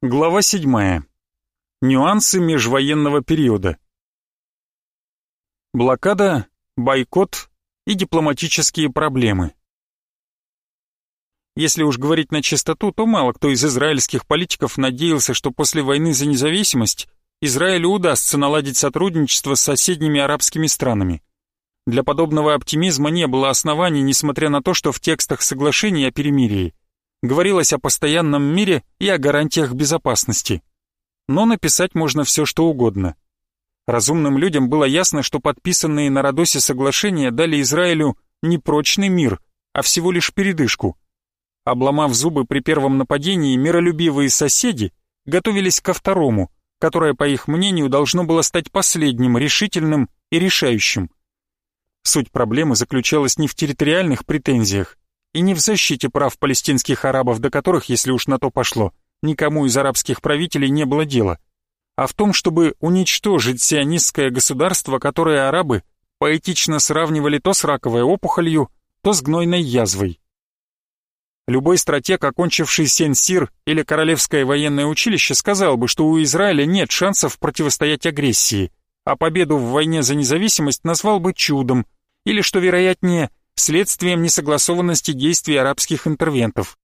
Глава 7. Нюансы межвоенного периода. Блокада, бойкот и дипломатические проблемы. Если уж говорить на чистоту, то мало кто из израильских политиков надеялся, что после войны за независимость Израилю удастся наладить сотрудничество с соседними арабскими странами. Для подобного оптимизма не было оснований, несмотря на то, что в текстах соглашений о перемирии говорилось о постоянном мире и о гарантиях безопасности. Но написать можно все, что угодно. Разумным людям было ясно, что подписанные на Родосе соглашения дали Израилю не прочный мир, а всего лишь передышку. Обломав зубы при первом нападении, миролюбивые соседи готовились ко второму, которое, по их мнению, должно было стать последним, решительным и решающим. Суть проблемы заключалась не в территориальных претензиях, и не в защите прав палестинских арабов, до которых, если уж на то пошло, никому из арабских правителей не было дела, а в том, чтобы уничтожить сионистское государство, которое арабы поэтично сравнивали то с раковой опухолью, то с гнойной язвой. Любой стратег, окончивший Сен-Сир или Королевское военное училище, сказал бы, что у Израиля нет шансов противостоять агрессии, а победу в войне за независимость назвал бы чудом, или, что вероятнее, следствием несогласованности действий арабских интервентов.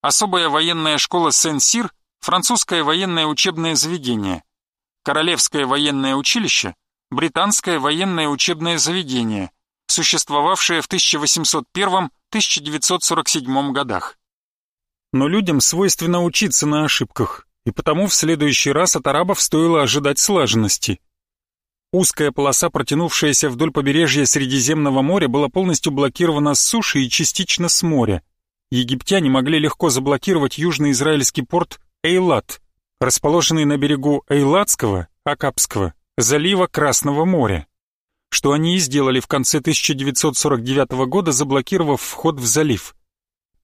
Особая военная школа Сен-Сир – французское военное учебное заведение, Королевское военное училище – британское военное учебное заведение, существовавшее в 1801-1947 годах. Но людям свойственно учиться на ошибках, и потому в следующий раз от арабов стоило ожидать слаженности – Узкая полоса, протянувшаяся вдоль побережья Средиземного моря, была полностью блокирована с суши и частично с моря. Египтяне могли легко заблокировать южноизраильский порт Эйлат, расположенный на берегу Эйлатского, Акапского, залива Красного моря, что они и сделали в конце 1949 года, заблокировав вход в залив.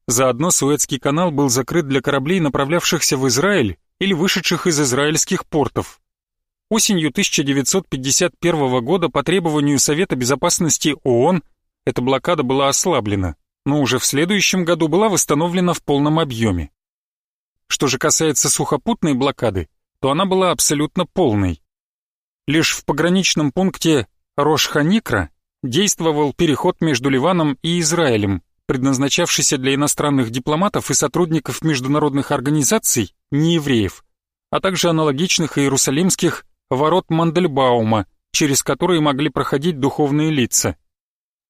Заодно Суэцкий канал был закрыт для кораблей, направлявшихся в Израиль или вышедших из израильских портов. Осенью 1951 года по требованию Совета Безопасности ООН эта блокада была ослаблена, но уже в следующем году была восстановлена в полном объеме. Что же касается сухопутной блокады, то она была абсолютно полной. Лишь в пограничном пункте Рош-Ханикра действовал переход между Ливаном и Израилем, предназначавшийся для иностранных дипломатов и сотрудников международных организаций, неевреев, а также аналогичных иерусалимских ворот Мандельбаума, через которые могли проходить духовные лица.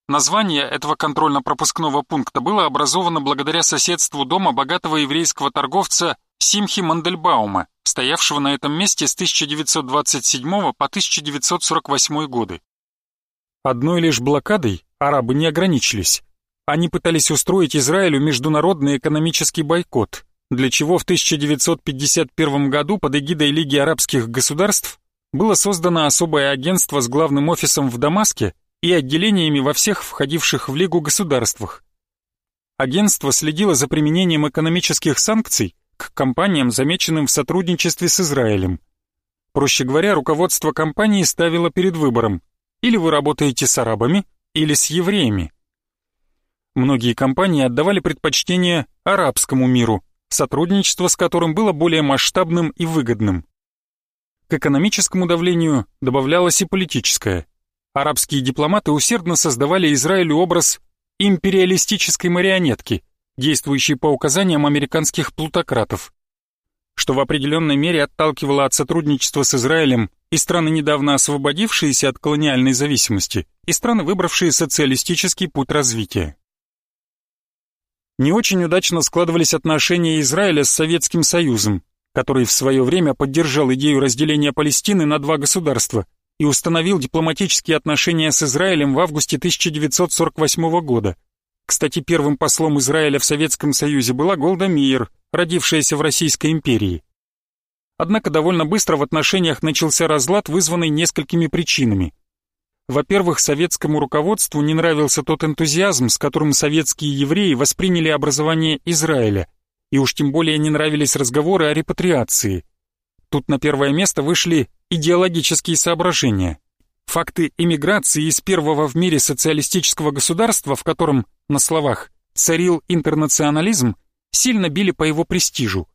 Название этого контрольно-пропускного пункта было образовано благодаря соседству дома богатого еврейского торговца Симхи Мандельбаума, стоявшего на этом месте с 1927 по 1948 годы. Одной лишь блокадой арабы не ограничились. Они пытались устроить Израилю международный экономический бойкот, для чего в 1951 году под эгидой Лиги арабских государств было создано особое агентство с главным офисом в Дамаске и отделениями во всех входивших в Лигу государствах. Агентство следило за применением экономических санкций к компаниям, замеченным в сотрудничестве с Израилем. Проще говоря, руководство компании ставило перед выбором или вы работаете с арабами, или с евреями. Многие компании отдавали предпочтение арабскому миру, сотрудничество с которым было более масштабным и выгодным. К экономическому давлению добавлялось и политическое. Арабские дипломаты усердно создавали Израилю образ империалистической марионетки, действующей по указаниям американских плутократов, что в определенной мере отталкивало от сотрудничества с Израилем и страны, недавно освободившиеся от колониальной зависимости, и страны, выбравшие социалистический путь развития. Не очень удачно складывались отношения Израиля с Советским Союзом, который в свое время поддержал идею разделения Палестины на два государства и установил дипломатические отношения с Израилем в августе 1948 года. Кстати, первым послом Израиля в Советском Союзе была Голда Меир, родившаяся в Российской империи. Однако довольно быстро в отношениях начался разлад, вызванный несколькими причинами. Во-первых, советскому руководству не нравился тот энтузиазм, с которым советские евреи восприняли образование Израиля – и уж тем более не нравились разговоры о репатриации. Тут на первое место вышли идеологические соображения. Факты эмиграции из первого в мире социалистического государства, в котором, на словах, царил интернационализм, сильно били по его престижу.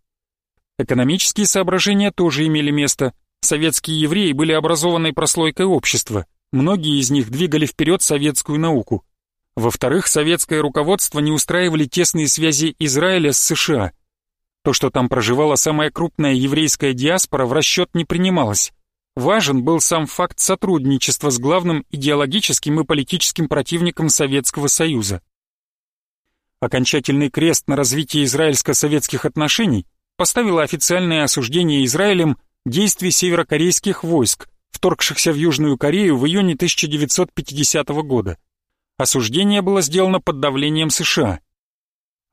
Экономические соображения тоже имели место. Советские евреи были образованной прослойкой общества. Многие из них двигали вперед советскую науку. Во-вторых, советское руководство не устраивали тесные связи Израиля с США. То, что там проживала самая крупная еврейская диаспора, в расчет не принималось. Важен был сам факт сотрудничества с главным идеологическим и политическим противником Советского Союза. Окончательный крест на развитии израильско-советских отношений поставило официальное осуждение Израилем действий северокорейских войск, вторгшихся в Южную Корею в июне 1950 года. Осуждение было сделано под давлением США.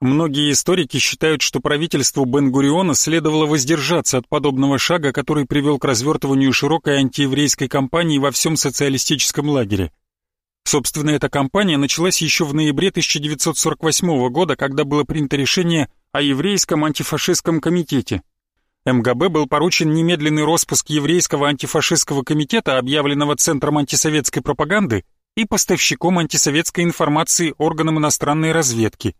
Многие историки считают, что правительству Бен-Гуриона следовало воздержаться от подобного шага, который привел к развертыванию широкой антиеврейской кампании во всем социалистическом лагере. Собственно, эта кампания началась еще в ноябре 1948 года, когда было принято решение о еврейском антифашистском комитете. МГБ был поручен немедленный распуск еврейского антифашистского комитета, объявленного Центром антисоветской пропаганды и поставщиком антисоветской информации органам иностранной разведки.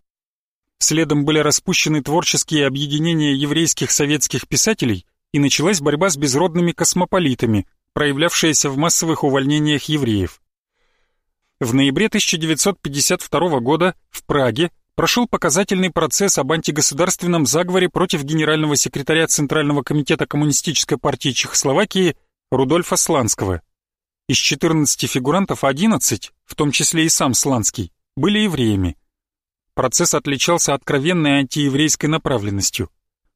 Следом были распущены творческие объединения еврейских советских писателей и началась борьба с безродными космополитами, проявлявшаяся в массовых увольнениях евреев. В ноябре 1952 года в Праге прошел показательный процесс об антигосударственном заговоре против генерального секретаря Центрального комитета Коммунистической партии Чехословакии Рудольфа Сланского. Из 14 фигурантов 11, в том числе и сам Сланский, были евреями. Процесс отличался откровенной антиеврейской направленностью.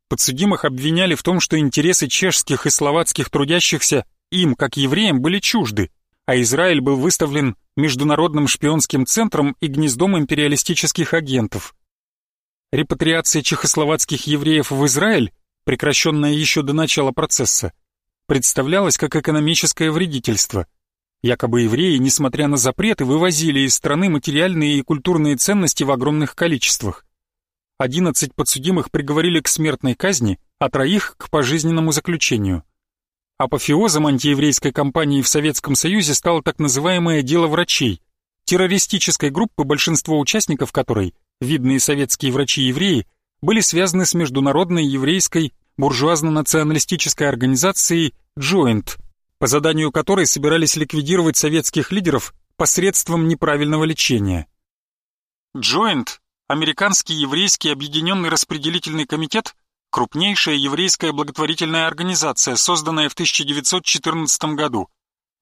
Подсудимых обвиняли в том, что интересы чешских и словацких трудящихся им, как евреям, были чужды, а Израиль был выставлен международным шпионским центром и гнездом империалистических агентов. Репатриация чехословацких евреев в Израиль, прекращенная еще до начала процесса, представлялась как экономическое вредительство. Якобы евреи, несмотря на запреты, вывозили из страны материальные и культурные ценности в огромных количествах. 11 подсудимых приговорили к смертной казни, а троих — к пожизненному заключению. Апофеозом антиеврейской кампании в Советском Союзе стало так называемое «дело врачей», террористической группы, большинство участников которой, видные советские врачи-евреи, были связаны с международной еврейской буржуазно-националистической организацией «Joint», по заданию которой собирались ликвидировать советских лидеров посредством неправильного лечения. Joint, американский еврейский объединенный распределительный комитет, крупнейшая еврейская благотворительная организация, созданная в 1914 году.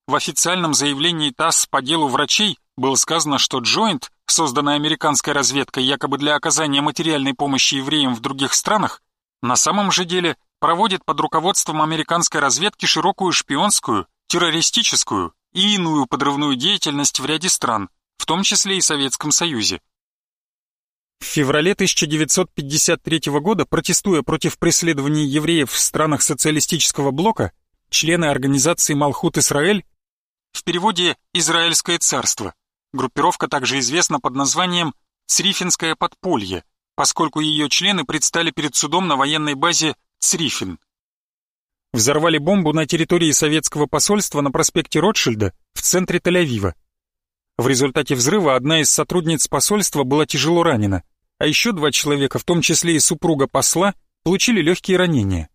В официальном заявлении ТАСС по делу врачей было сказано, что Joint, созданная американской разведкой якобы для оказания материальной помощи евреям в других странах, на самом же деле проводит под руководством американской разведки широкую шпионскую, террористическую и иную подрывную деятельность в ряде стран, в том числе и Советском Союзе. В феврале 1953 года, протестуя против преследований евреев в странах социалистического блока, члены организации Малхут Исраэль, в переводе «Израильское царство», группировка также известна под названием «Црифинское подполье», поскольку ее члены предстали перед судом на военной базе Црифин. Взорвали бомбу на территории советского посольства на проспекте Ротшильда в центре Тель-Авива. В результате взрыва одна из сотрудниц посольства была тяжело ранена, а еще два человека, в том числе и супруга посла, получили легкие ранения.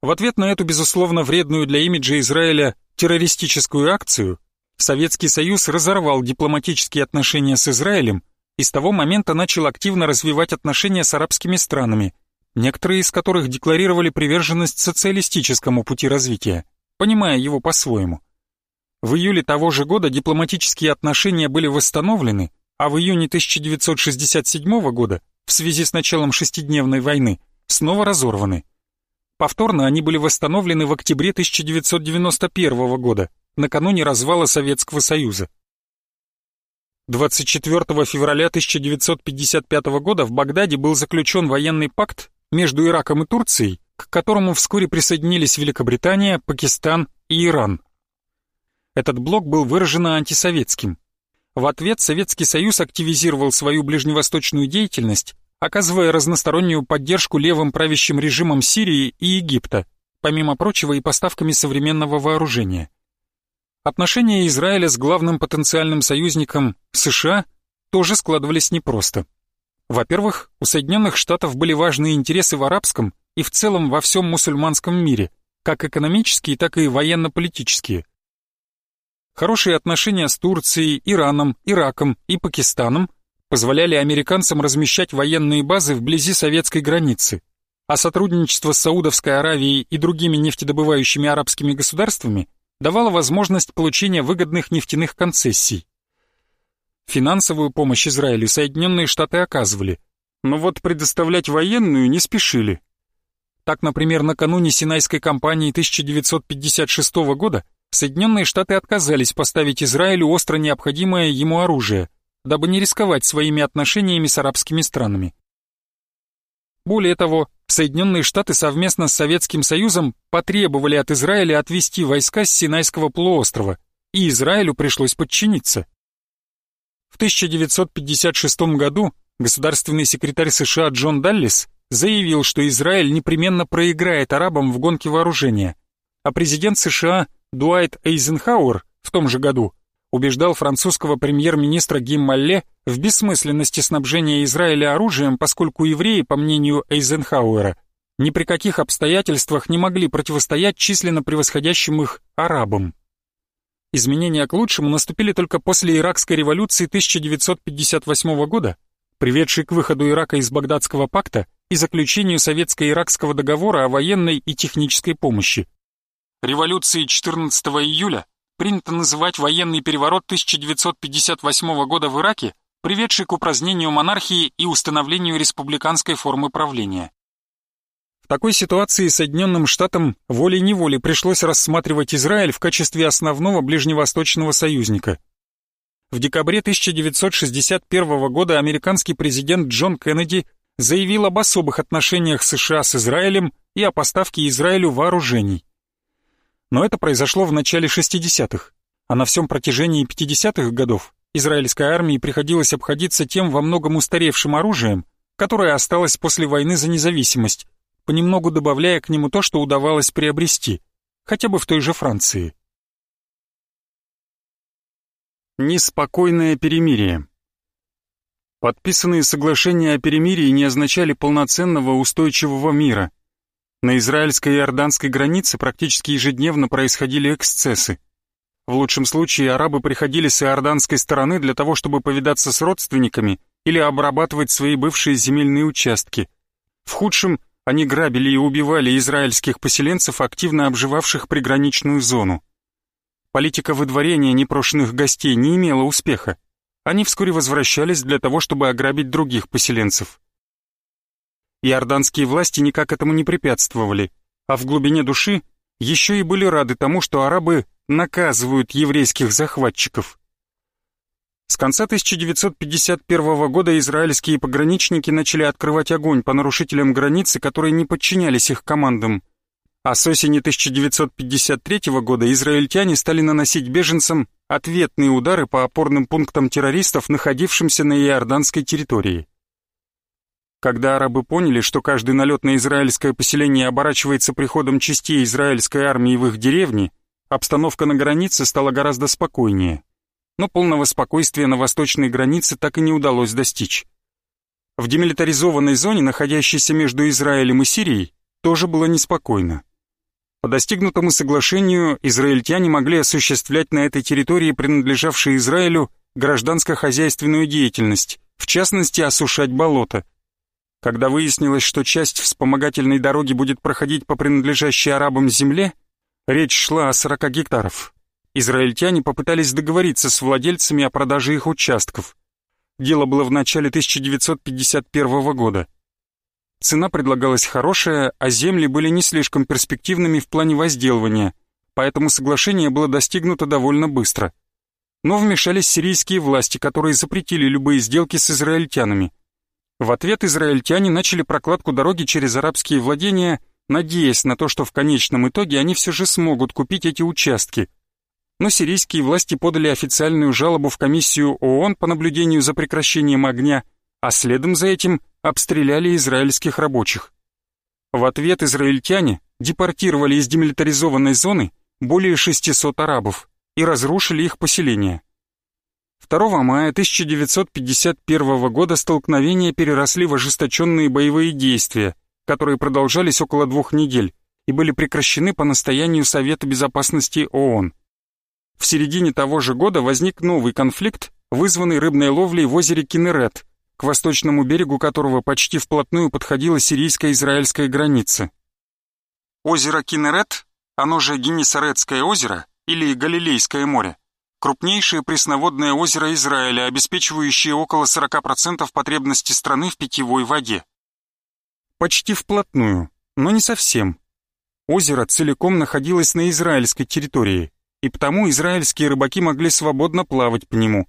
В ответ на эту, безусловно, вредную для имиджа Израиля террористическую акцию, Советский Союз разорвал дипломатические отношения с Израилем и с того момента начал активно развивать отношения с арабскими странами, некоторые из которых декларировали приверженность социалистическому пути развития, понимая его по-своему. В июле того же года дипломатические отношения были восстановлены, а в июне 1967 года, в связи с началом шестидневной войны, снова разорваны. Повторно они были восстановлены в октябре 1991 года, накануне развала Советского Союза. 24 февраля 1955 года в Багдаде был заключен военный пакт между Ираком и Турцией, к которому вскоре присоединились Великобритания, Пакистан и Иран. Этот блок был выраженно антисоветским. В ответ Советский Союз активизировал свою ближневосточную деятельность, оказывая разностороннюю поддержку левым правящим режимам Сирии и Египта, помимо прочего и поставками современного вооружения. Отношения Израиля с главным потенциальным союзником США тоже складывались непросто. Во-первых, у Соединенных Штатов были важные интересы в арабском и в целом во всем мусульманском мире, как экономические, так и военно-политические. Хорошие отношения с Турцией, Ираном, Ираком и Пакистаном позволяли американцам размещать военные базы вблизи советской границы, а сотрудничество с Саудовской Аравией и другими нефтедобывающими арабскими государствами давало возможность получения выгодных нефтяных концессий. Финансовую помощь Израилю Соединенные Штаты оказывали, но вот предоставлять военную не спешили. Так, например, накануне Синайской кампании 1956 года Соединенные Штаты отказались поставить Израилю остро необходимое ему оружие, дабы не рисковать своими отношениями с арабскими странами. Более того, Соединенные Штаты совместно с Советским Союзом потребовали от Израиля отвести войска с Синайского полуострова, и Израилю пришлось подчиниться. В 1956 году государственный секретарь США Джон Даллис заявил, что Израиль непременно проиграет арабам в гонке вооружения, а президент США Дуайт Эйзенхауэр в том же году убеждал французского премьер-министра Гиммалле в бессмысленности снабжения Израиля оружием, поскольку евреи, по мнению Эйзенхауэра, ни при каких обстоятельствах не могли противостоять численно превосходящим их арабам. Изменения к лучшему наступили только после Иракской революции 1958 года, приведшей к выходу Ирака из Багдадского пакта и заключению Советско-Иракского договора о военной и технической помощи. Революцией 14 июля принято называть военный переворот 1958 года в Ираке, приведший к упразднению монархии и установлению республиканской формы правления. В такой ситуации Соединенным Штатам волей-неволей пришлось рассматривать Израиль в качестве основного ближневосточного союзника. В декабре 1961 года американский президент Джон Кеннеди заявил об особых отношениях США с Израилем и о поставке Израилю вооружений. Но это произошло в начале 60-х, а на всем протяжении 50-х годов израильской армии приходилось обходиться тем во многом устаревшим оружием, которое осталось после войны за независимость, понемногу добавляя к нему то, что удавалось приобрести, хотя бы в той же Франции. Неспокойное перемирие Подписанные соглашения о перемирии не означали полноценного устойчивого мира – на израильской и иорданской границе практически ежедневно происходили эксцессы. В лучшем случае арабы приходили с иорданской стороны для того, чтобы повидаться с родственниками или обрабатывать свои бывшие земельные участки. В худшем они грабили и убивали израильских поселенцев, активно обживавших приграничную зону. Политика выдворения непрошенных гостей не имела успеха. Они вскоре возвращались для того, чтобы ограбить других поселенцев. Иорданские власти никак этому не препятствовали, а в глубине души еще и были рады тому, что арабы наказывают еврейских захватчиков. С конца 1951 года израильские пограничники начали открывать огонь по нарушителям границы, которые не подчинялись их командам. А с осени 1953 года израильтяне стали наносить беженцам ответные удары по опорным пунктам террористов, находившимся на иорданской территории. Когда арабы поняли, что каждый налет на израильское поселение оборачивается приходом частей израильской армии в их деревни, обстановка на границе стала гораздо спокойнее. Но полного спокойствия на восточной границе так и не удалось достичь. В демилитаризованной зоне, находящейся между Израилем и Сирией, тоже было неспокойно. По достигнутому соглашению израильтяне могли осуществлять на этой территории, принадлежавшей Израилю, гражданско-хозяйственную деятельность, в частности осушать болота – когда выяснилось, что часть вспомогательной дороги будет проходить по принадлежащей арабам земле, речь шла о 40 гектаров. Израильтяне попытались договориться с владельцами о продаже их участков. Дело было в начале 1951 года. Цена предлагалась хорошая, а земли были не слишком перспективными в плане возделывания, поэтому соглашение было достигнуто довольно быстро. Но вмешались сирийские власти, которые запретили любые сделки с израильтянами – в ответ израильтяне начали прокладку дороги через арабские владения, надеясь на то, что в конечном итоге они все же смогут купить эти участки. Но сирийские власти подали официальную жалобу в комиссию ООН по наблюдению за прекращением огня, а следом за этим обстреляли израильских рабочих. В ответ израильтяне депортировали из демилитаризованной зоны более 600 арабов и разрушили их поселения. 2 мая 1951 года столкновения переросли в ожесточенные боевые действия, которые продолжались около двух недель и были прекращены по настоянию Совета Безопасности ООН. В середине того же года возник новый конфликт, вызванный рыбной ловлей в озере Кинерет, к восточному берегу которого почти вплотную подходила сирийско-израильская граница. Озеро Кинерет, оно же Генесаретское озеро или Галилейское море, крупнейшее пресноводное озеро Израиля, обеспечивающее около 40% потребности страны в питьевой воде. Почти вплотную, но не совсем. Озеро целиком находилось на израильской территории, и потому израильские рыбаки могли свободно плавать по нему.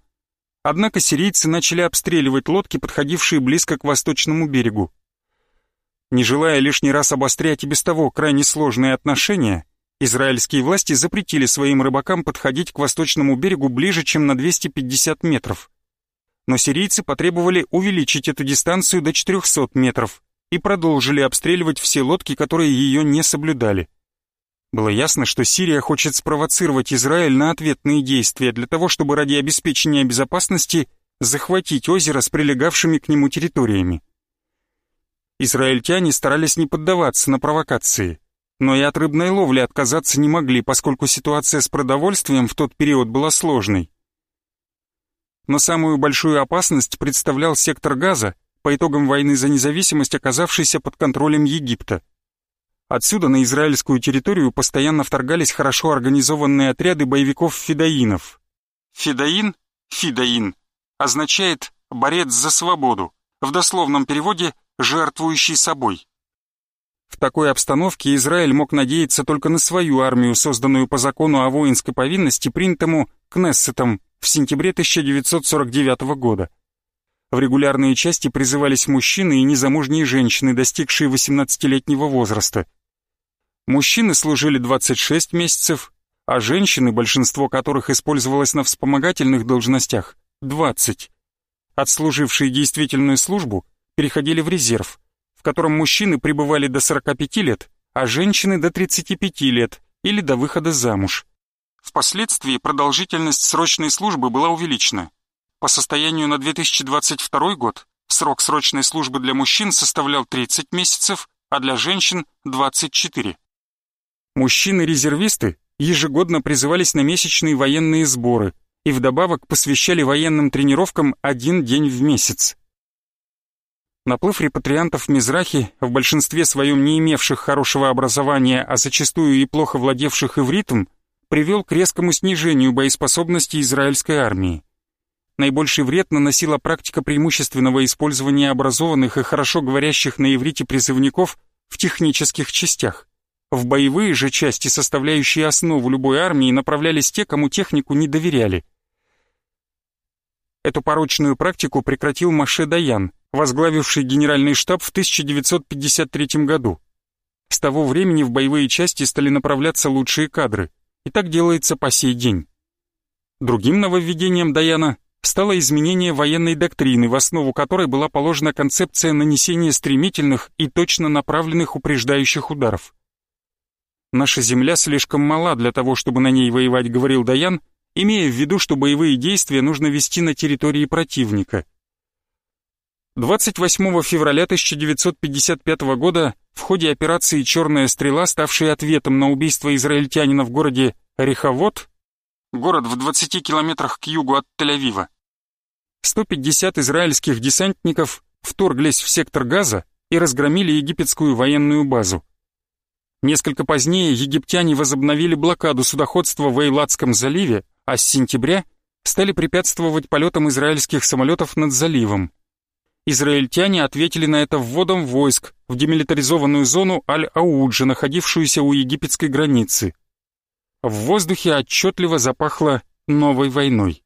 Однако сирийцы начали обстреливать лодки, подходившие близко к восточному берегу. Не желая лишний раз обострять и без того крайне сложные отношения, израильские власти запретили своим рыбакам подходить к восточному берегу ближе, чем на 250 метров. Но сирийцы потребовали увеличить эту дистанцию до 400 метров и продолжили обстреливать все лодки, которые ее не соблюдали. Было ясно, что Сирия хочет спровоцировать Израиль на ответные действия для того, чтобы ради обеспечения безопасности захватить озеро с прилегавшими к нему территориями. Израильтяне старались не поддаваться на провокации, но и от рыбной ловли отказаться не могли, поскольку ситуация с продовольствием в тот период была сложной. Но самую большую опасность представлял сектор газа, по итогам войны за независимость оказавшийся под контролем Египта. Отсюда на израильскую территорию постоянно вторгались хорошо организованные отряды боевиков-фидаинов. Фидаин, фидаин, означает «борец за свободу», в дословном переводе «жертвующий собой». В такой обстановке Израиль мог надеяться только на свою армию, созданную по закону о воинской повинности, принятому Кнессетом в сентябре 1949 года. В регулярные части призывались мужчины и незамужние женщины, достигшие 18-летнего возраста. Мужчины служили 26 месяцев, а женщины, большинство которых использовалось на вспомогательных должностях, 20. Отслужившие действительную службу переходили в резерв, в котором мужчины пребывали до 45 лет, а женщины до 35 лет или до выхода замуж. Впоследствии продолжительность срочной службы была увеличена. По состоянию на 2022 год срок срочной службы для мужчин составлял 30 месяцев, а для женщин – 24. Мужчины-резервисты ежегодно призывались на месячные военные сборы и вдобавок посвящали военным тренировкам один день в месяц. Наплыв репатриантов Мизрахи, в большинстве своем не имевших хорошего образования, а зачастую и плохо владевших ивритом, привел к резкому снижению боеспособности израильской армии. Наибольший вред наносила практика преимущественного использования образованных и хорошо говорящих на иврите призывников в технических частях. В боевые же части, составляющие основу любой армии, направлялись те, кому технику не доверяли. Эту порочную практику прекратил Маше Даян, возглавивший генеральный штаб в 1953 году. С того времени в боевые части стали направляться лучшие кадры, и так делается по сей день. Другим нововведением Даяна стало изменение военной доктрины, в основу которой была положена концепция нанесения стремительных и точно направленных упреждающих ударов. «Наша земля слишком мала для того, чтобы на ней воевать», — говорил Даян, имея в виду, что боевые действия нужно вести на территории противника. 28 февраля 1955 года в ходе операции «Черная стрела», ставшей ответом на убийство израильтянина в городе Реховод, город в 20 километрах к югу от Тель-Авива, 150 израильских десантников вторглись в сектор Газа и разгромили египетскую военную базу. Несколько позднее египтяне возобновили блокаду судоходства в Эйладском заливе, а с сентября стали препятствовать полетам израильских самолетов над заливом. Израильтяне ответили на это вводом войск в демилитаризованную зону Аль-Ауджа, находившуюся у египетской границы. В воздухе отчетливо запахло новой войной.